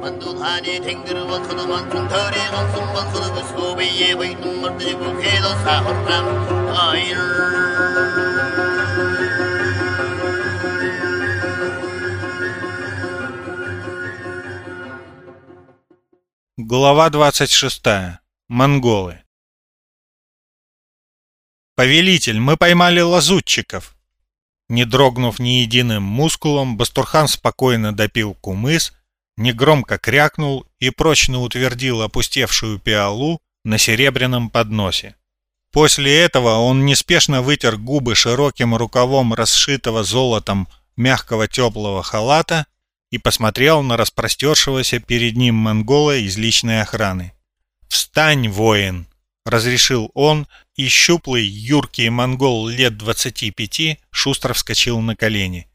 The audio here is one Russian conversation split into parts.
만두하니 탱그르와 커도만 통털에 건승만 커도 소비에 보이는 멀리고 해도 사호람 아이를 Глава 26. Монголы. «Повелитель, мы поймали лазутчиков!» Не дрогнув ни единым мускулом, Бастурхан спокойно допил кумыс, негромко крякнул и прочно утвердил опустевшую пиалу на серебряном подносе. После этого он неспешно вытер губы широким рукавом расшитого золотом мягкого теплого халата и посмотрел на распростершегося перед ним монгола из личной охраны. «Встань, воин!» — разрешил он, и щуплый, юркий монгол лет двадцати пяти шустро вскочил на колени.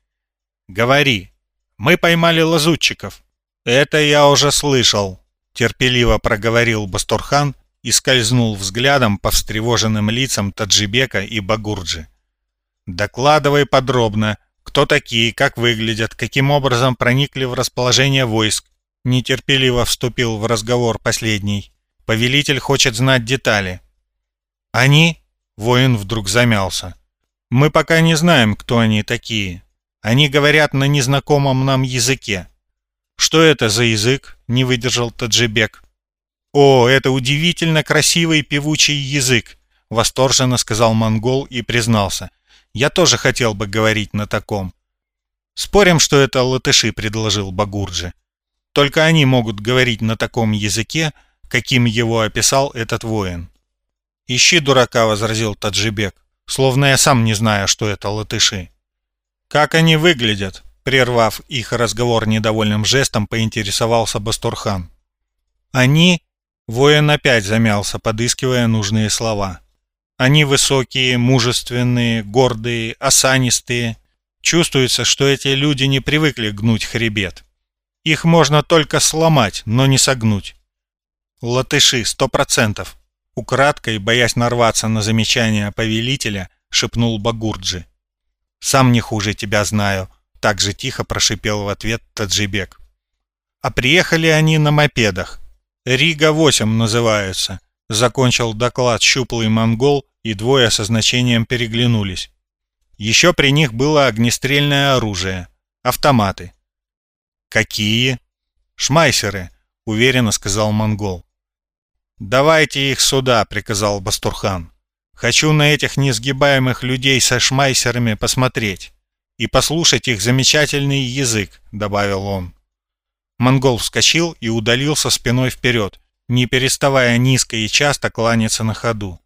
«Говори! Мы поймали лазутчиков!» «Это я уже слышал!» — терпеливо проговорил Бастурхан и скользнул взглядом по встревоженным лицам Таджибека и Багурджи. «Докладывай подробно, кто такие, как выглядят, каким образом проникли в расположение войск? Нетерпеливо вступил в разговор последний. Повелитель хочет знать детали. Они? Воин вдруг замялся. Мы пока не знаем, кто они такие. Они говорят на незнакомом нам языке. Что это за язык? Не выдержал Таджибек. О, это удивительно красивый певучий язык, восторженно сказал монгол и признался. Я тоже хотел бы говорить на таком. Спорим, что это латыши, предложил Багурджи. Только они могут говорить на таком языке, каким его описал этот воин. «Ищи дурака», — возразил Таджибек, словно я сам не знаю, что это латыши. «Как они выглядят?» — прервав их разговор недовольным жестом, поинтересовался Бастурхан. «Они...» — воин опять замялся, подыскивая нужные слова. Они высокие, мужественные, гордые, осанистые. Чувствуется, что эти люди не привыкли гнуть хребет. Их можно только сломать, но не согнуть. Латыши, сто процентов. Украдкой, боясь нарваться на замечание повелителя, шепнул Багурджи. «Сам не хуже тебя знаю», — так же тихо прошипел в ответ Таджибек. «А приехали они на мопедах. Рига-8 называются. Закончил доклад щуплый монгол, и двое со значением переглянулись. Еще при них было огнестрельное оружие, автоматы. «Какие?» «Шмайсеры», — уверенно сказал монгол. «Давайте их сюда», — приказал Бастурхан. «Хочу на этих несгибаемых людей со шмайсерами посмотреть и послушать их замечательный язык», — добавил он. Монгол вскочил и удалился спиной вперед, не переставая низко и часто кланяться на ходу.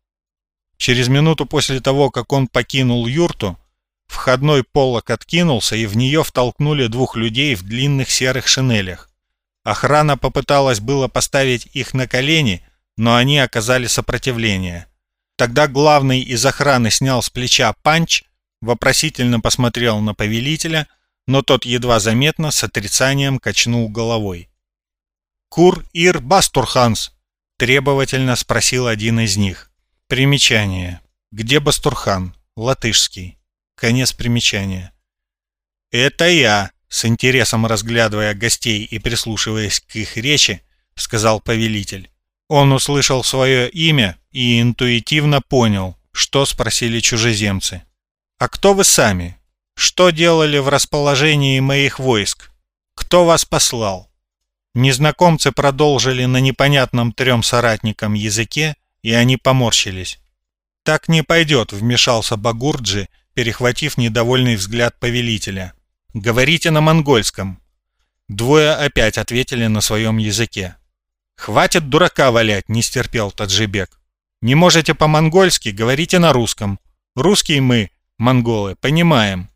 Через минуту после того, как он покинул юрту, входной полок откинулся, и в нее втолкнули двух людей в длинных серых шинелях. Охрана попыталась было поставить их на колени, но они оказали сопротивление. Тогда главный из охраны снял с плеча панч, вопросительно посмотрел на повелителя, но тот едва заметно с отрицанием качнул головой. «Кур Ир Бастурханс?» — требовательно спросил один из них. Примечание. Где Бастурхан? Латышский. Конец примечания. «Это я», — с интересом разглядывая гостей и прислушиваясь к их речи, сказал повелитель. Он услышал свое имя и интуитивно понял, что спросили чужеземцы. «А кто вы сами? Что делали в расположении моих войск? Кто вас послал?» Незнакомцы продолжили на непонятном трем соратникам языке, и они поморщились. «Так не пойдет», — вмешался Багурджи, перехватив недовольный взгляд повелителя. «Говорите на монгольском». Двое опять ответили на своем языке. «Хватит дурака валять», — не стерпел Таджибек. «Не можете по-монгольски, говорите на русском. Русские мы, монголы, понимаем».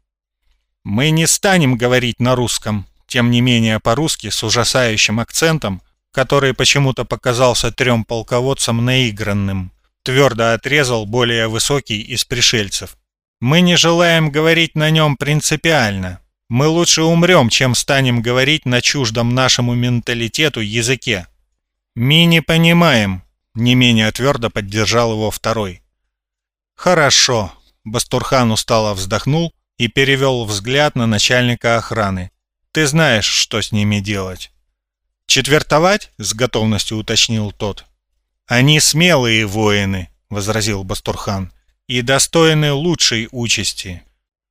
«Мы не станем говорить на русском», тем не менее по-русски с ужасающим акцентом, который почему-то показался трем полководцам наигранным, твердо отрезал более высокий из пришельцев. «Мы не желаем говорить на нем принципиально. Мы лучше умрем, чем станем говорить на чуждом нашему менталитету языке». «Мы не понимаем», — не менее твердо поддержал его второй. «Хорошо», — Бастурхан устало вздохнул и перевел взгляд на начальника охраны. Ты знаешь, что с ними делать. «Четвертовать?» — с готовностью уточнил тот. «Они смелые воины», — возразил Бастурхан, — «и достойны лучшей участи.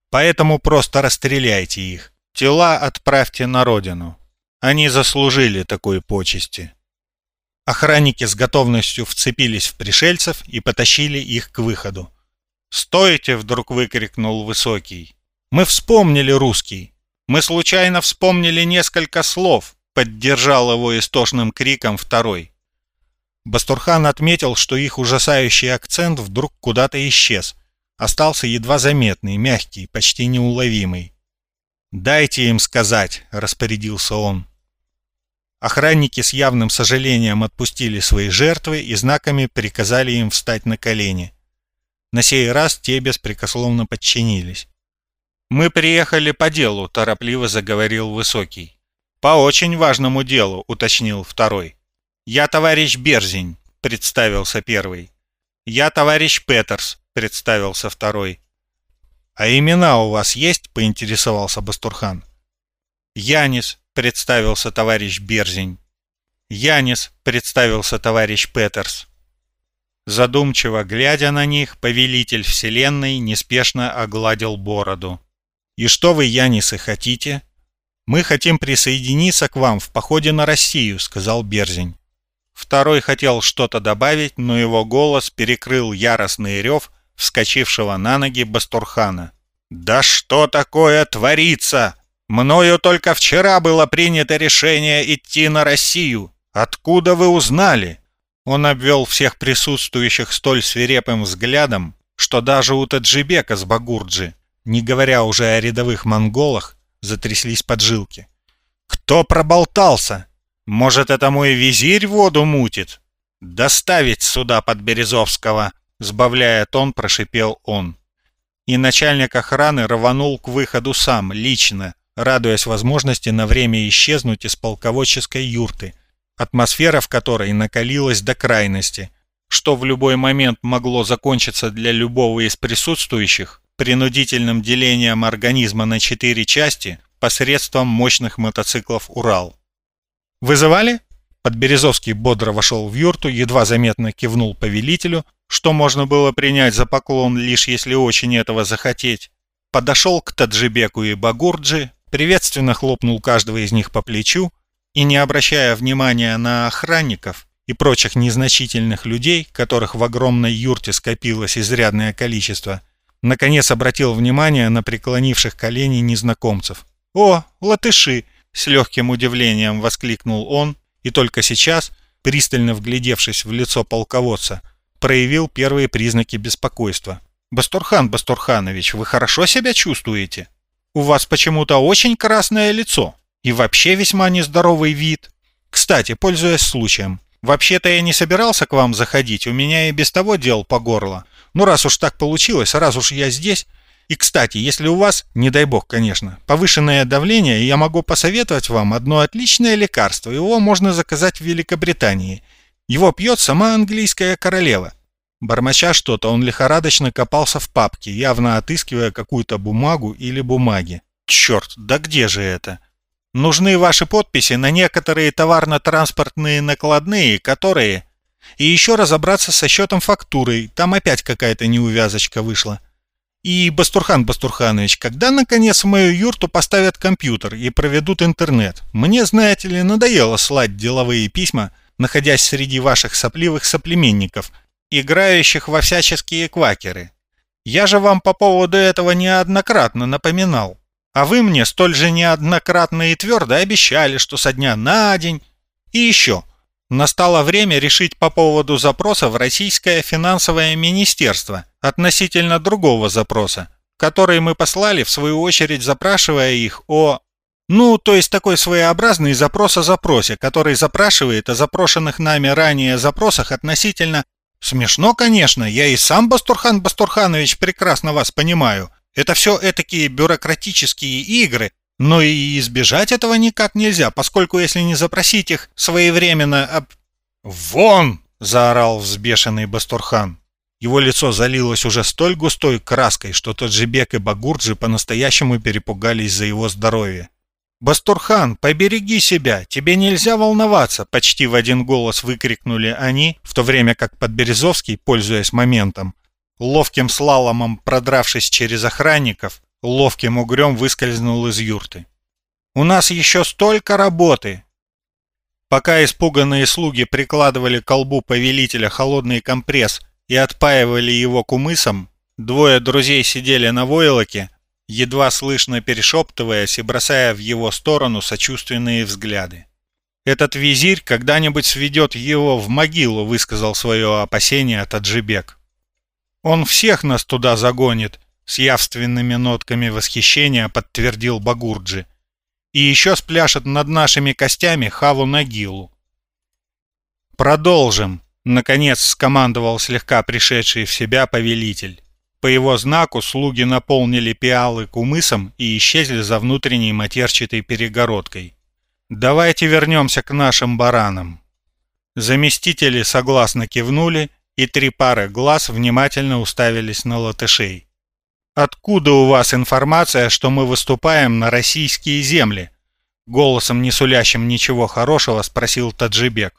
Поэтому просто расстреляйте их. Тела отправьте на родину. Они заслужили такой почести». Охранники с готовностью вцепились в пришельцев и потащили их к выходу. «Стойте!» — вдруг выкрикнул Высокий. «Мы вспомнили русский. Мы случайно вспомнили несколько слов», — поддержал его истошным криком второй. Бастурхан отметил, что их ужасающий акцент вдруг куда-то исчез. Остался едва заметный, мягкий, почти неуловимый. «Дайте им сказать», — распорядился он. Охранники с явным сожалением отпустили свои жертвы и знаками приказали им встать на колени. На сей раз те беспрекословно подчинились. «Мы приехали по делу», — торопливо заговорил Высокий. «По очень важному делу», — уточнил второй. «Я товарищ Берзень», — представился первый. «Я товарищ Петерс», — представился второй. «А имена у вас есть?» — поинтересовался Бастурхан. «Янис», — представился товарищ Берзень. «Янис», — представился товарищ Петерс. Задумчиво глядя на них, повелитель вселенной неспешно огладил бороду. «И что вы, Янисы, хотите?» «Мы хотим присоединиться к вам в походе на Россию», — сказал Берзень. Второй хотел что-то добавить, но его голос перекрыл яростный рев вскочившего на ноги Бастурхана. «Да что такое творится?» Мною только вчера было принято решение идти на Россию. Откуда вы узнали?» Он обвел всех присутствующих столь свирепым взглядом, что даже у Таджибека с Багурджи, не говоря уже о рядовых монголах, затряслись поджилки. «Кто проболтался? Может, это мой визирь воду мутит? Доставить сюда под Березовского!» Сбавляя тон, прошипел он. И начальник охраны рванул к выходу сам, лично, радуясь возможности на время исчезнуть из полководческой юрты, атмосфера в которой накалилась до крайности, что в любой момент могло закончиться для любого из присутствующих принудительным делением организма на четыре части посредством мощных мотоциклов «Урал». «Вызывали?» Подберезовский бодро вошел в юрту, едва заметно кивнул повелителю, что можно было принять за поклон, лишь если очень этого захотеть. Подошел к Таджибеку и Багурджи, приветственно хлопнул каждого из них по плечу и, не обращая внимания на охранников и прочих незначительных людей, которых в огромной юрте скопилось изрядное количество, наконец обратил внимание на преклонивших колени незнакомцев. «О, латыши!» — с легким удивлением воскликнул он, и только сейчас, пристально вглядевшись в лицо полководца, проявил первые признаки беспокойства. «Бастурхан Бастурханович, вы хорошо себя чувствуете?» У вас почему-то очень красное лицо и вообще весьма нездоровый вид. Кстати, пользуясь случаем, вообще-то я не собирался к вам заходить, у меня и без того дел по горло. Ну, раз уж так получилось, раз уж я здесь... И, кстати, если у вас, не дай бог, конечно, повышенное давление, я могу посоветовать вам одно отличное лекарство. Его можно заказать в Великобритании. Его пьет сама английская королева. Бормоча что-то, он лихорадочно копался в папке, явно отыскивая какую-то бумагу или бумаги. Черт, да где же это? Нужны ваши подписи на некоторые товарно-транспортные накладные, которые... И еще разобраться со счетом фактурой, там опять какая-то неувязочка вышла. И, Бастурхан Бастурханович, когда, наконец, в мою юрту поставят компьютер и проведут интернет? Мне, знаете ли, надоело слать деловые письма, находясь среди ваших сопливых соплеменников – играющих во всяческие квакеры. Я же вам по поводу этого неоднократно напоминал. А вы мне столь же неоднократно и твердо обещали, что со дня на день. И еще. Настало время решить по поводу запроса в Российское финансовое министерство относительно другого запроса, который мы послали, в свою очередь запрашивая их о... Ну, то есть такой своеобразный запрос о запросе, который запрашивает о запрошенных нами ранее запросах относительно Смешно, конечно, я и сам Бастурхан Бастурханович прекрасно вас понимаю. Это все этакие бюрократические игры, но и избежать этого никак нельзя, поскольку если не запросить их своевременно об... «Вон!» — заорал взбешенный Бастурхан. Его лицо залилось уже столь густой краской, что Таджибек и Багурджи по-настоящему перепугались за его здоровье. «Бастурхан, побереги себя, тебе нельзя волноваться!» Почти в один голос выкрикнули они, в то время как Подберезовский, пользуясь моментом, ловким слаломом продравшись через охранников, ловким угрем выскользнул из юрты. «У нас еще столько работы!» Пока испуганные слуги прикладывали к колбу повелителя холодный компресс и отпаивали его кумысом, двое друзей сидели на войлоке, едва слышно перешептываясь и бросая в его сторону сочувственные взгляды. «Этот визирь когда-нибудь сведет его в могилу», — высказал свое опасение Таджибек. «Он всех нас туда загонит», — с явственными нотками восхищения подтвердил Багурджи. «И еще спляшет над нашими костями Хаву Нагилу». «Продолжим», — наконец скомандовал слегка пришедший в себя повелитель. По его знаку слуги наполнили пиалы кумысом и исчезли за внутренней матерчатой перегородкой. «Давайте вернемся к нашим баранам». Заместители согласно кивнули, и три пары глаз внимательно уставились на латышей. «Откуда у вас информация, что мы выступаем на российские земли?» Голосом, не сулящим ничего хорошего, спросил Таджибек.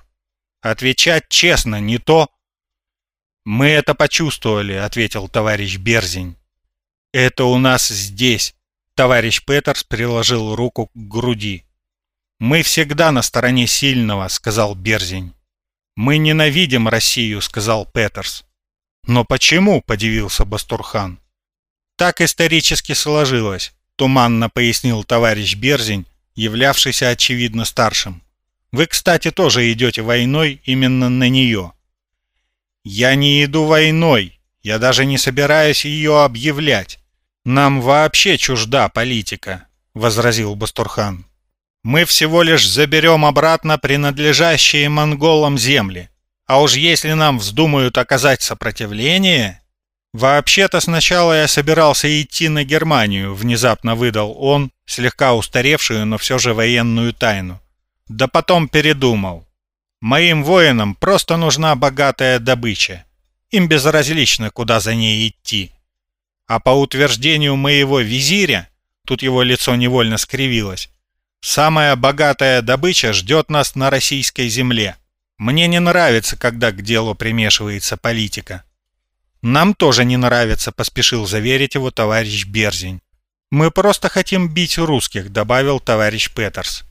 «Отвечать честно, не то, «Мы это почувствовали», — ответил товарищ Берзень. «Это у нас здесь», — товарищ Петерс приложил руку к груди. «Мы всегда на стороне сильного», — сказал Берзень. «Мы ненавидим Россию», — сказал Петерс. «Но почему?» — подивился Бастурхан. «Так исторически сложилось», — туманно пояснил товарищ Берзень, являвшийся, очевидно, старшим. «Вы, кстати, тоже идете войной именно на нее. Я не иду войной, я даже не собираюсь ее объявлять. Нам вообще чужда политика, возразил Бастурхан. Мы всего лишь заберем обратно принадлежащие монголам земли. А уж если нам вздумают оказать сопротивление... Вообще-то сначала я собирался идти на Германию, внезапно выдал он, слегка устаревшую, но все же военную тайну. Да потом передумал. Моим воинам просто нужна богатая добыча. Им безразлично, куда за ней идти. А по утверждению моего визиря, тут его лицо невольно скривилось, самая богатая добыча ждет нас на российской земле. Мне не нравится, когда к делу примешивается политика. Нам тоже не нравится, поспешил заверить его товарищ Берзень. Мы просто хотим бить русских, добавил товарищ Петерс.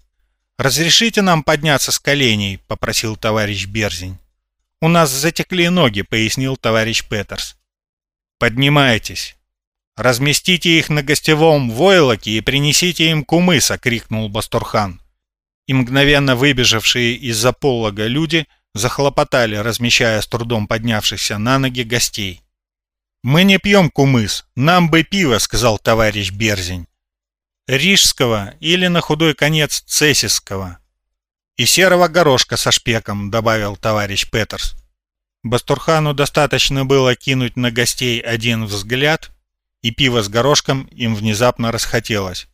«Разрешите нам подняться с коленей?» — попросил товарищ Берзень. «У нас затекли ноги», — пояснил товарищ Петерс. «Поднимайтесь. Разместите их на гостевом войлоке и принесите им кумыса!» — крикнул Бастурхан. И мгновенно выбежавшие из-за полога люди захлопотали, размещая с трудом поднявшихся на ноги гостей. «Мы не пьем кумыс, нам бы пиво», — сказал товарищ Берзень рижского или на худой конец цесисского. И серого горошка со шпеком, добавил товарищ Петерс. Бастурхану достаточно было кинуть на гостей один взгляд, и пиво с горошком им внезапно расхотелось.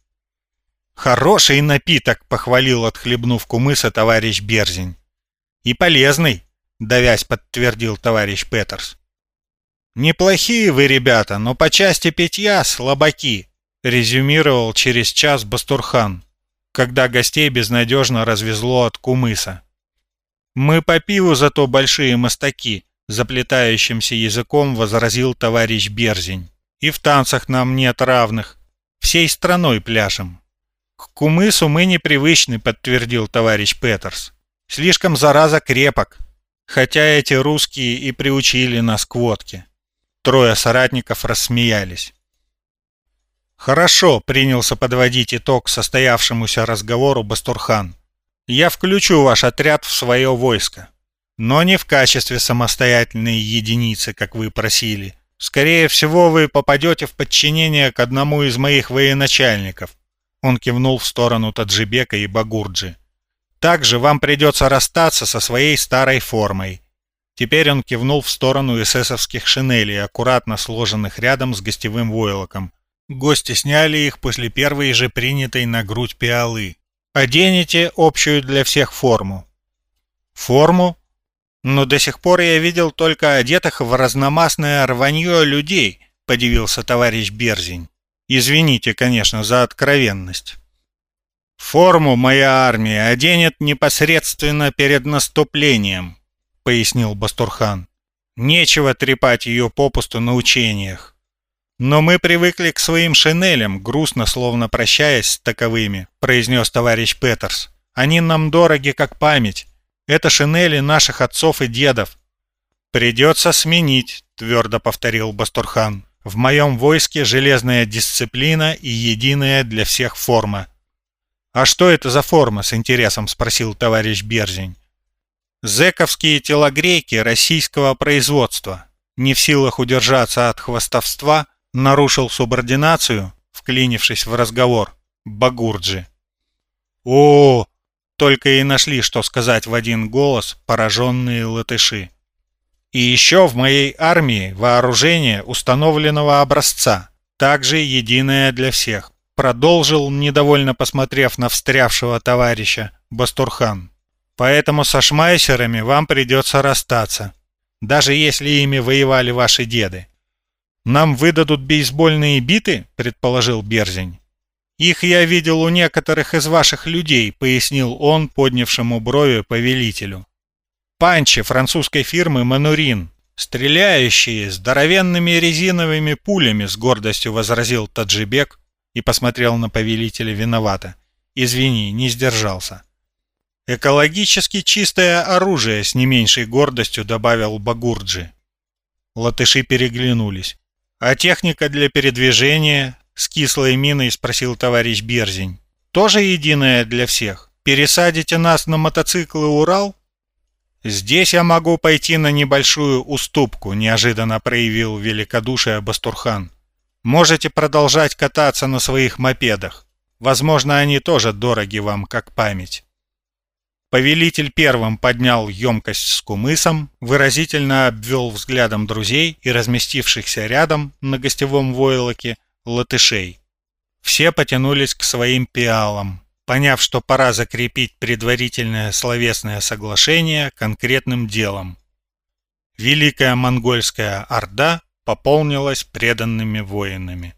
«Хороший напиток!» — похвалил, отхлебнув кумыса товарищ Берзень. «И полезный!» — давясь подтвердил товарищ Петерс. «Неплохие вы, ребята, но по части питья слабаки», резюмировал через час Бастурхан, когда гостей безнадежно развезло от кумыса. «Мы по пиву зато большие мостаки», — заплетающимся языком возразил товарищ Берзень. «И в танцах нам нет равных. Всей страной пляшем». «К кумысу мы непривычны», — подтвердил товарищ Петерс. «Слишком зараза крепок, хотя эти русские и приучили нас к водке». Трое соратников рассмеялись. «Хорошо», — принялся подводить итог состоявшемуся разговору Бастурхан. «Я включу ваш отряд в свое войско. Но не в качестве самостоятельной единицы, как вы просили. Скорее всего, вы попадете в подчинение к одному из моих военачальников». Он кивнул в сторону Таджибека и Багурджи. «Также вам придется расстаться со своей старой формой». Теперь он кивнул в сторону эсэсовских шинелей, аккуратно сложенных рядом с гостевым войлоком, Гости сняли их после первой же принятой на грудь пиалы. Оденете общую для всех форму. Форму? Но до сих пор я видел только одетых в разномастное рванье людей, подивился товарищ Берзень. Извините, конечно, за откровенность. «Форму моя армия оденет непосредственно перед наступлением», — пояснил Бастурхан. «Нечего трепать ее попусту на учениях. Но мы привыкли к своим шинелям, грустно, словно прощаясь с таковыми», — произнес товарищ Петерс. «Они нам дороги, как память. Это шинели наших отцов и дедов». «Придется сменить», — твердо повторил Бастурхан. «В моем войске железная дисциплина и единая для всех форма». «А что это за форма?» — с интересом спросил товарищ Берзень. «Зэковские телогрейки российского производства. Не в силах удержаться от хвостовства, нарушил субординацию, вклинившись в разговор, Багурджи. о только и нашли, что сказать в один голос пораженные латыши. И еще в моей армии вооружение установленного образца, также единое для всех продолжил, недовольно посмотрев на встрявшего товарища, Бастурхан. «Поэтому со шмайсерами вам придется расстаться, даже если ими воевали ваши деды. Нам выдадут бейсбольные биты?» — предположил Берзень. «Их я видел у некоторых из ваших людей», — пояснил он поднявшему брови повелителю. «Панчи французской фирмы «Манурин», стреляющие здоровенными резиновыми пулями», — с гордостью возразил Таджибек, и посмотрел на повелителя виновато. «Извини, не сдержался». «Экологически чистое оружие», — с не меньшей гордостью добавил Багурджи. Латыши переглянулись. «А техника для передвижения?» — с кислой миной спросил товарищ Берзень. «Тоже единая для всех? Пересадите нас на мотоциклы «Урал»?» «Здесь я могу пойти на небольшую уступку», — неожиданно проявил великодушие Бастурхан. Можете продолжать кататься на своих мопедах. Возможно, они тоже дороги вам, как память. Повелитель первым поднял емкость с кумысом, выразительно обвел взглядом друзей и разместившихся рядом на гостевом войлоке латышей. Все потянулись к своим пиалам, поняв, что пора закрепить предварительное словесное соглашение конкретным делом. Великая монгольская орда пополнилась преданными воинами.